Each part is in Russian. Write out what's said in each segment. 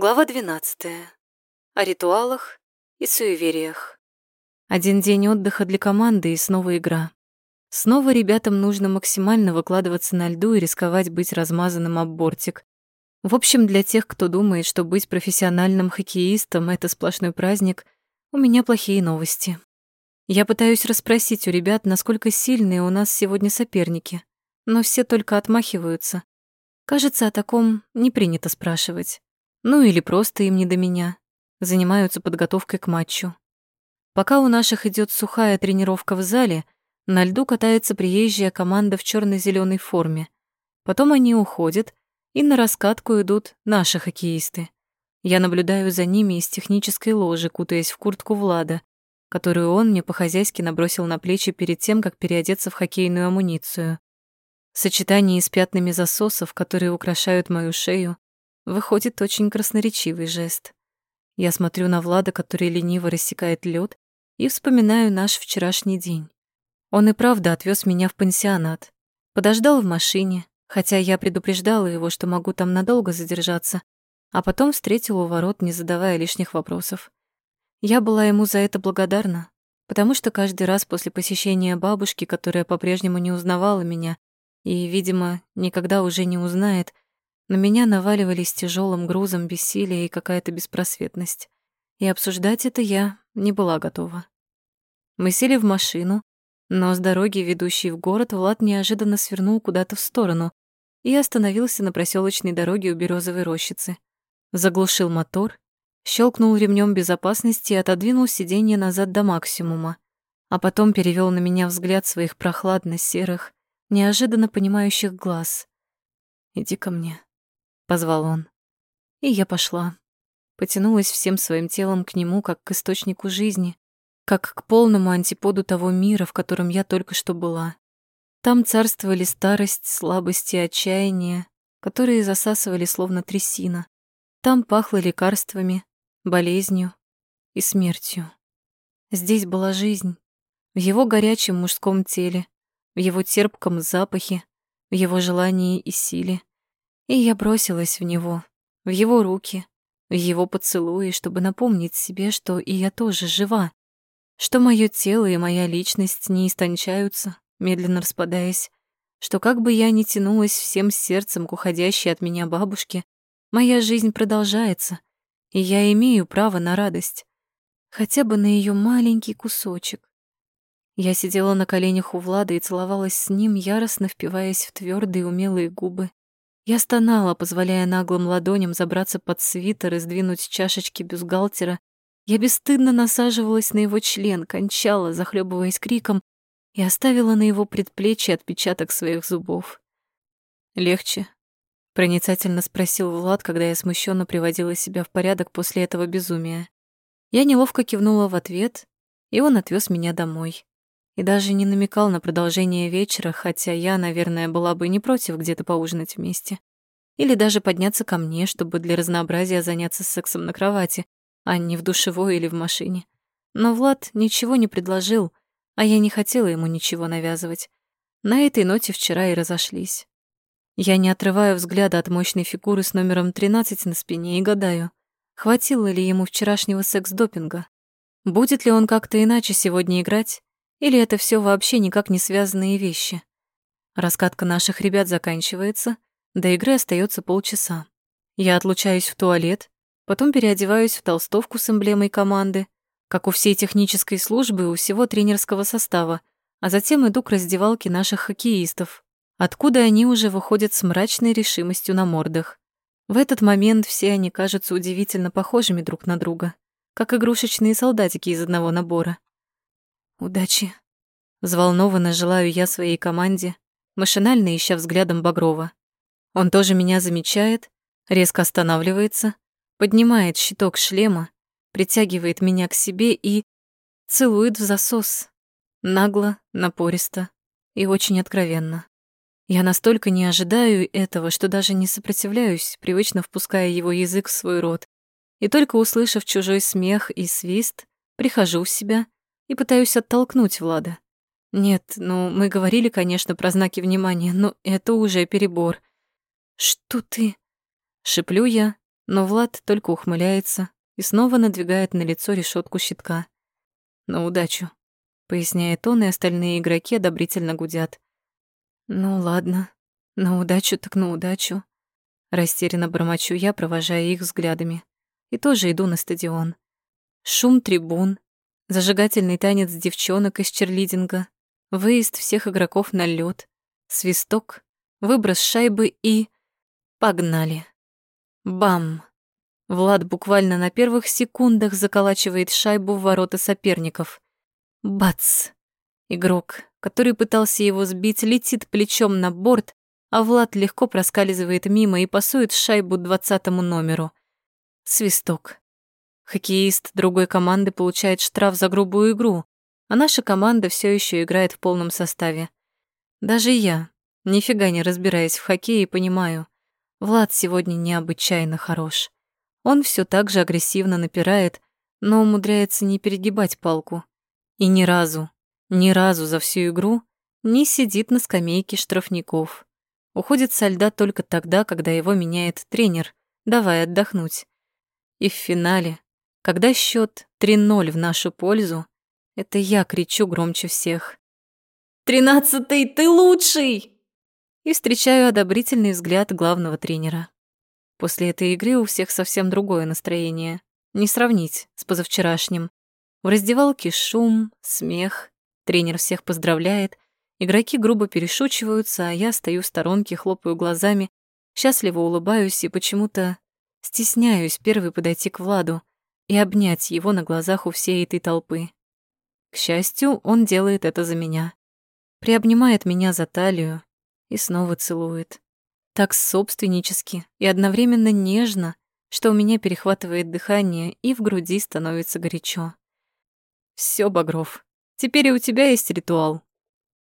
Глава 12. О ритуалах и суевериях. Один день отдыха для команды и снова игра. Снова ребятам нужно максимально выкладываться на льду и рисковать быть размазанным об бортик. В общем, для тех, кто думает, что быть профессиональным хоккеистом — это сплошной праздник, у меня плохие новости. Я пытаюсь расспросить у ребят, насколько сильные у нас сегодня соперники, но все только отмахиваются. Кажется, о таком не принято спрашивать. Ну или просто им не до меня. Занимаются подготовкой к матчу. Пока у наших идет сухая тренировка в зале, на льду катается приезжая команда в черно зеленой форме. Потом они уходят, и на раскатку идут наши хоккеисты. Я наблюдаю за ними из технической ложи, кутаясь в куртку Влада, которую он мне по-хозяйски набросил на плечи перед тем, как переодеться в хоккейную амуницию. Сочетание с пятнами засосов, которые украшают мою шею, Выходит очень красноречивый жест. Я смотрю на Влада, который лениво рассекает лед, и вспоминаю наш вчерашний день. Он и правда отвез меня в пансионат. Подождал в машине, хотя я предупреждала его, что могу там надолго задержаться, а потом встретил у ворот, не задавая лишних вопросов. Я была ему за это благодарна, потому что каждый раз после посещения бабушки, которая по-прежнему не узнавала меня и, видимо, никогда уже не узнает, на меня наваливались тяжелым грузом бессилие и какая-то беспросветность. И обсуждать это я не была готова. Мы сели в машину, но с дороги, ведущей в город, Влад неожиданно свернул куда-то в сторону и остановился на проселочной дороге у березовой рощицы. Заглушил мотор, щелкнул ремнем безопасности и отодвинул сиденье назад до максимума, а потом перевел на меня взгляд своих прохладно-серых, неожиданно понимающих глаз. «Иди ко мне», позвал он. И я пошла. Потянулась всем своим телом к нему, как к источнику жизни, как к полному антиподу того мира, в котором я только что была. Там царствовали старость, слабость и отчаяние, которые засасывали словно трясина. Там пахло лекарствами, болезнью и смертью. Здесь была жизнь. В его горячем мужском теле, в его терпком запахе, в его желании и силе. И я бросилась в него, в его руки, в его поцелуи, чтобы напомнить себе, что и я тоже жива, что мое тело и моя личность не истончаются, медленно распадаясь, что как бы я ни тянулась всем сердцем к уходящей от меня бабушке, моя жизнь продолжается, и я имею право на радость, хотя бы на ее маленький кусочек. Я сидела на коленях у Влада и целовалась с ним, яростно впиваясь в твердые умелые губы, я стонала, позволяя наглым ладоням забраться под свитер и сдвинуть чашечки бюстгальтера. Я бесстыдно насаживалась на его член, кончала, захлебываясь криком, и оставила на его предплечье отпечаток своих зубов. «Легче?» — проницательно спросил Влад, когда я смущенно приводила себя в порядок после этого безумия. Я неловко кивнула в ответ, и он отвез меня домой и даже не намекал на продолжение вечера, хотя я, наверное, была бы не против где-то поужинать вместе. Или даже подняться ко мне, чтобы для разнообразия заняться сексом на кровати, а не в душевой или в машине. Но Влад ничего не предложил, а я не хотела ему ничего навязывать. На этой ноте вчера и разошлись. Я не отрываю взгляда от мощной фигуры с номером 13 на спине и гадаю, хватило ли ему вчерашнего секс-допинга. Будет ли он как-то иначе сегодня играть, или это все вообще никак не связанные вещи? Раскатка наших ребят заканчивается, до игры остается полчаса. Я отлучаюсь в туалет, потом переодеваюсь в толстовку с эмблемой команды, как у всей технической службы у всего тренерского состава, а затем иду к раздевалке наших хоккеистов, откуда они уже выходят с мрачной решимостью на мордах. В этот момент все они кажутся удивительно похожими друг на друга, как игрушечные солдатики из одного набора. «Удачи!» Взволнованно желаю я своей команде, машинально ища взглядом Багрова. Он тоже меня замечает, резко останавливается, поднимает щиток шлема, притягивает меня к себе и целует в засос. Нагло, напористо и очень откровенно. Я настолько не ожидаю этого, что даже не сопротивляюсь, привычно впуская его язык в свой рот. И только услышав чужой смех и свист, прихожу в себя — и пытаюсь оттолкнуть Влада. Нет, ну, мы говорили, конечно, про знаки внимания, но это уже перебор. «Что ты?» — шеплю я, Но Влад только ухмыляется и снова надвигает на лицо решетку щитка. «На удачу», — поясняет он, и остальные игроки одобрительно гудят. «Ну ладно, на удачу так на удачу». Растерянно бормочу я, провожая их взглядами. И тоже иду на стадион. Шум трибун, зажигательный танец девчонок из черлидинга, выезд всех игроков на лед, свисток, выброс шайбы и... Погнали. Бам! Влад буквально на первых секундах заколачивает шайбу в ворота соперников. Бац! Игрок, который пытался его сбить, летит плечом на борт, а Влад легко проскальзывает мимо и пасует шайбу двадцатому номеру. Свисток. Хоккеист другой команды получает штраф за грубую игру, а наша команда все еще играет в полном составе. Даже я, нифига не разбираясь в хоккее, понимаю, Влад сегодня необычайно хорош. Он все так же агрессивно напирает, но умудряется не перегибать палку. И ни разу, ни разу за всю игру не сидит на скамейке штрафников. Уходит со льда только тогда, когда его меняет тренер, давай отдохнуть. И в финале, когда счет 3-0 в нашу пользу, это я кричу громче всех. «Тринадцатый, ты лучший!» И встречаю одобрительный взгляд главного тренера. После этой игры у всех совсем другое настроение. Не сравнить с позавчерашним. В раздевалке шум, смех, тренер всех поздравляет, Игроки грубо перешучиваются, а я стою в сторонке, хлопаю глазами, счастливо улыбаюсь и почему-то стесняюсь первой подойти к Владу и обнять его на глазах у всей этой толпы. К счастью, он делает это за меня. Приобнимает меня за талию и снова целует. Так собственнически и одновременно нежно, что у меня перехватывает дыхание и в груди становится горячо. Все, Багров, теперь и у тебя есть ритуал.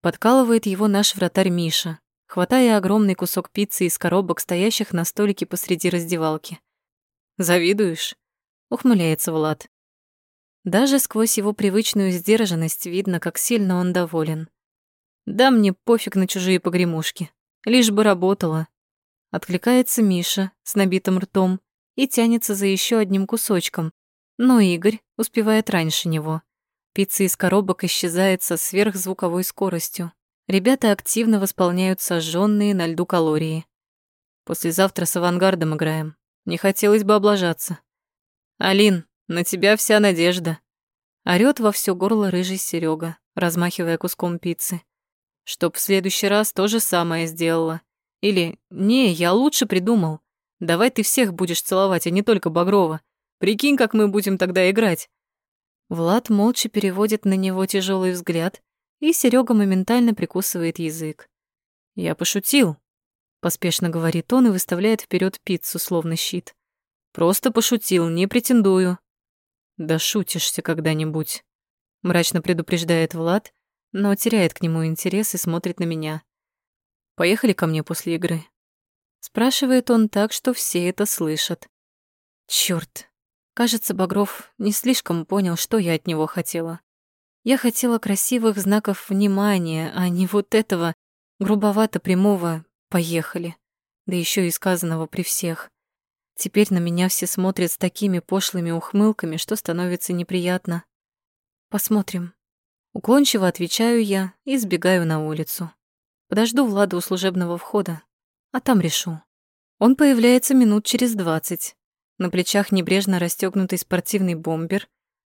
Подкалывает его наш вратарь Миша, хватая огромный кусок пиццы из коробок, стоящих на столике посреди раздевалки. «Завидуешь?» — ухмыляется Влад. Даже сквозь его привычную сдержанность видно, как сильно он доволен. «Да мне пофиг на чужие погремушки, лишь бы работала». Откликается Миша с набитым ртом и тянется за еще одним кусочком, но Игорь успевает раньше него. Пицца из коробок исчезает со сверхзвуковой скоростью. Ребята активно восполняют сожженные на льду калории. Послезавтра с авангардом играем. Не хотелось бы облажаться. Алин, на тебя вся надежда. Орёт во все горло рыжий Серега, размахивая куском пиццы. Чтоб в следующий раз то же самое сделала. Или, не, я лучше придумал. Давай ты всех будешь целовать, а не только Багрова. Прикинь, как мы будем тогда играть. Влад молча переводит на него тяжелый взгляд, и Серега моментально прикусывает язык. «Я пошутил», — поспешно говорит он и выставляет вперед пиццу, словно щит. «Просто пошутил, не претендую». «Да шутишься когда-нибудь», — мрачно предупреждает Влад, но теряет к нему интерес и смотрит на меня. «Поехали ко мне после игры?» Спрашивает он так, что все это слышат. Чёрт, Кажется, Багров не слишком понял, что я от него хотела. Я хотела красивых знаков внимания, а не вот этого грубовато прямого «поехали», да еще и сказанного при всех. Теперь на меня все смотрят с такими пошлыми ухмылками, что становится неприятно. Посмотрим. Уклончиво отвечаю я и сбегаю на улицу. Подожду Влада у служебного входа, а там решу. Он появляется минут через двадцать, на плечах небрежно расстёгнутый спортивный бомбер,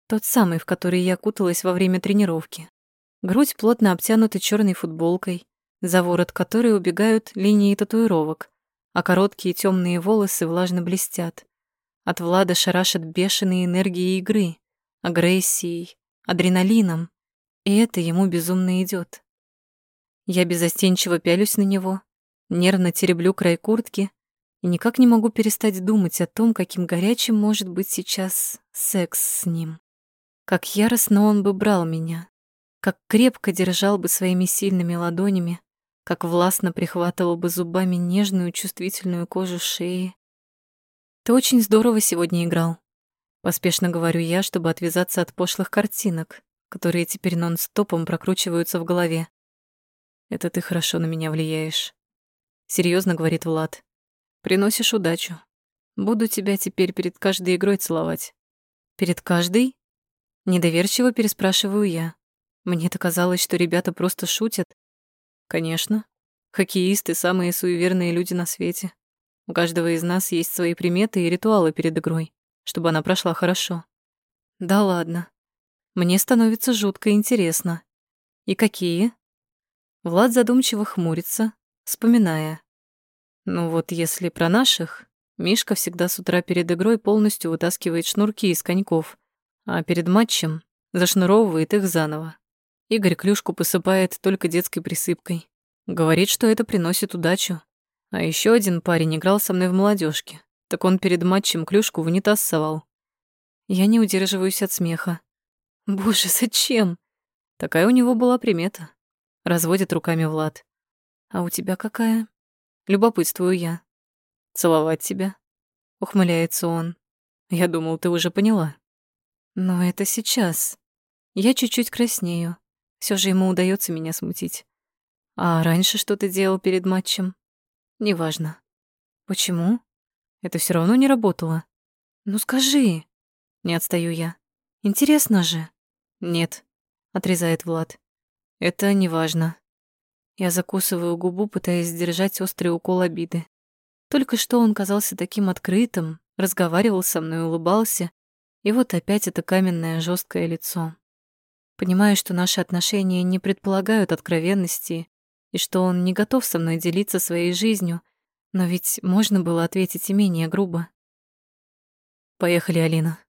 тот самый, в который я куталась во время тренировки. Грудь плотно обтянута черной футболкой, за ворот которой убегают линии татуировок, а короткие темные волосы влажно блестят. От Влада шарашат бешеные энергии игры, агрессией, адреналином, и это ему безумно идет. Я безостенчиво пялюсь на него, нервно тереблю край куртки, и никак не могу перестать думать о том, каким горячим может быть сейчас секс с ним. Как яростно он бы брал меня, как крепко держал бы своими сильными ладонями, как властно прихватывал бы зубами нежную чувствительную кожу шеи. «Ты очень здорово сегодня играл», — поспешно говорю я, чтобы отвязаться от пошлых картинок, которые теперь нон-стопом прокручиваются в голове. «Это ты хорошо на меня влияешь», — серьезно говорит Влад. Приносишь удачу. Буду тебя теперь перед каждой игрой целовать. Перед каждой? Недоверчиво переспрашиваю я. Мне-то казалось, что ребята просто шутят. Конечно. Хоккеисты — самые суеверные люди на свете. У каждого из нас есть свои приметы и ритуалы перед игрой, чтобы она прошла хорошо. Да ладно. Мне становится жутко интересно. И какие? Влад задумчиво хмурится, вспоминая. Ну вот если про наших, Мишка всегда с утра перед игрой полностью вытаскивает шнурки из коньков, а перед матчем зашнуровывает их заново. Игорь клюшку посыпает только детской присыпкой. Говорит, что это приносит удачу. А еще один парень играл со мной в молодежке. Так он перед матчем клюшку в унитаз совал. Я не удерживаюсь от смеха. Боже, зачем? Такая у него была примета. Разводит руками Влад. А у тебя какая? Любопытствую я. Целовать тебя. Ухмыляется он. Я думал, ты уже поняла. Но это сейчас. Я чуть-чуть краснею. Все же ему удается меня смутить. А раньше что ты делал перед матчем? Неважно. Почему? Это все равно не работало. Ну скажи. Не отстаю я. Интересно же. Нет, отрезает Влад. Это неважно. Я закусываю губу, пытаясь сдержать острый укол обиды. Только что он казался таким открытым, разговаривал со мной, улыбался, и вот опять это каменное жесткое лицо. Понимаю, что наши отношения не предполагают откровенности, и что он не готов со мной делиться своей жизнью, но ведь можно было ответить и менее грубо. Поехали, Алина.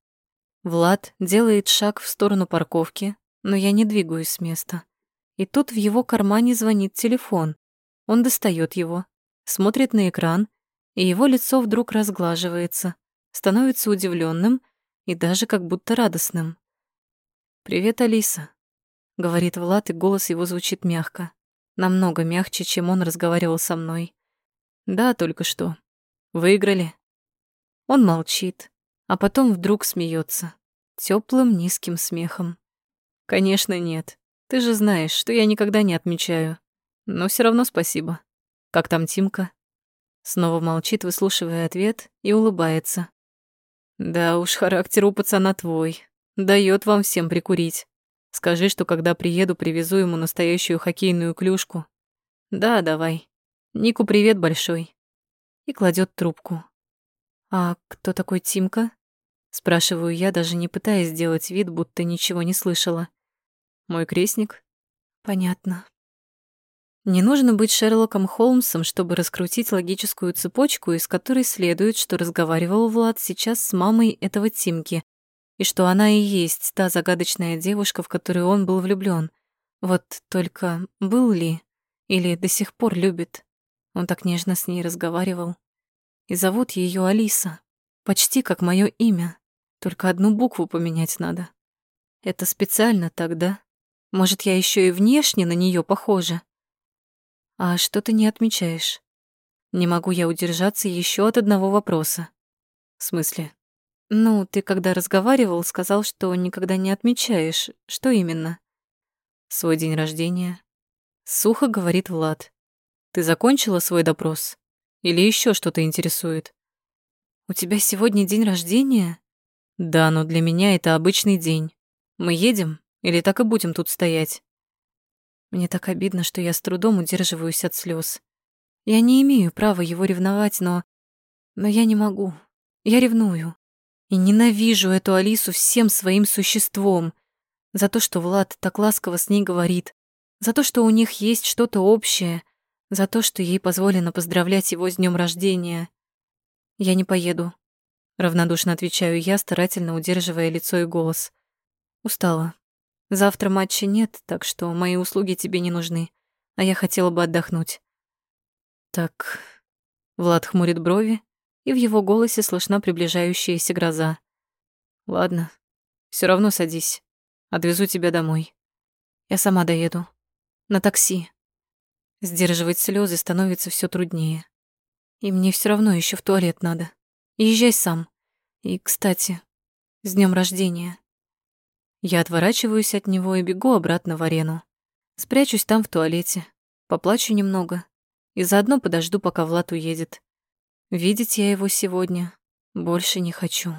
Влад делает шаг в сторону парковки, но я не двигаюсь с места. И тут в его кармане звонит телефон. Он достает его, смотрит на экран, и его лицо вдруг разглаживается, становится удивленным и даже как будто радостным. «Привет, Алиса», — говорит Влад, и голос его звучит мягко намного мягче, чем он разговаривал со мной. Да, только что. Выиграли. Он молчит, а потом вдруг смеется теплым низким смехом. Конечно, нет. Ты же знаешь, что я никогда не отмечаю. Но все равно спасибо. Как там Тимка? Снова молчит, выслушивая ответ, и улыбается. Да уж, характер у пацана твой. Дает вам всем прикурить. Скажи, что когда приеду, привезу ему настоящую хоккейную клюшку. Да, давай. Нику привет большой. И кладет трубку. А кто такой Тимка? Спрашиваю я, даже не пытаясь сделать вид, будто ничего не слышала. Мой крестник? Понятно. Не нужно быть Шерлоком Холмсом, чтобы раскрутить логическую цепочку, из которой следует, что разговаривал Влад сейчас с мамой этого Тимки, и что она и есть та загадочная девушка, в которую он был влюблён. Вот только был ли или до сих пор любит? Он так нежно с ней разговаривал. И зовут её Алиса, почти как моё имя, только одну букву поменять надо. Это специально тогда. Может, я ещё и внешне на неё похожа? А что ты не отмечаешь? Не могу я удержаться ещё от одного вопроса. В смысле? «Ну, ты когда разговаривал, сказал, что никогда не отмечаешь. Что именно?» «Свой день рождения». Сухо говорит Влад. «Ты закончила свой допрос? Или еще что-то интересует?» «У тебя сегодня день рождения?» «Да, но для меня это обычный день. Мы едем или так и будем тут стоять?» Мне так обидно, что я с трудом удерживаюсь от слез. Я не имею права его ревновать, но... Но я не могу. Я ревную. И ненавижу эту Алису всем своим существом. За то, что Влад так ласково с ней говорит. За то, что у них есть что-то общее. За то, что ей позволено поздравлять его с днем рождения. Я не поеду. Равнодушно отвечаю я, старательно удерживая лицо и голос. Устала. Завтра матча нет, так что мои услуги тебе не нужны. А я хотела бы отдохнуть. Так... Влад хмурит брови, и в его голосе слышна приближающаяся гроза. «Ладно, все равно садись. Отвезу тебя домой. Я сама доеду. На такси». Сдерживать слезы становится все труднее. И мне все равно еще в туалет надо. Езжай сам. И, кстати, с днем рождения. Я отворачиваюсь от него и бегу обратно в арену. Спрячусь там в туалете, поплачу немного и заодно подожду, пока Влад уедет. Видеть я его сегодня Больше не хочу.